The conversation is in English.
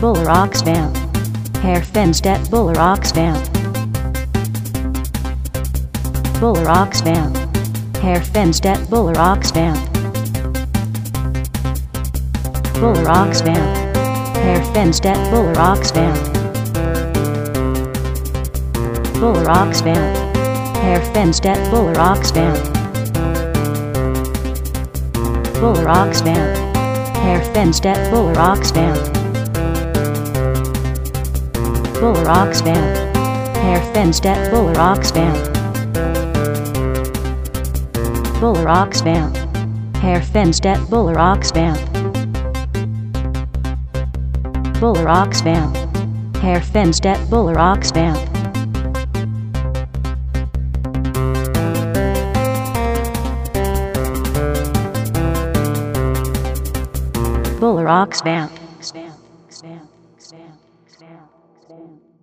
Bullar och svamp. Hair Fenstet Bullar och svamp. Bullar och svamp. Hair Fenstet Bullar och svamp. Bullar och svamp. Hair Fenstet Bullar och svamp. Bullar och svamp. Hair Fenstet Bullar och svamp. Bullar och svamp. Hair Fenstet Buller Ox Vamp. Bullar och svamp. Hair Fenstet Bullar och svamp. Bullar och svamp. Hair Fenstet Bullar och svamp. Bullar och svamp. Hair Fenstet Bullar och svamp. Buller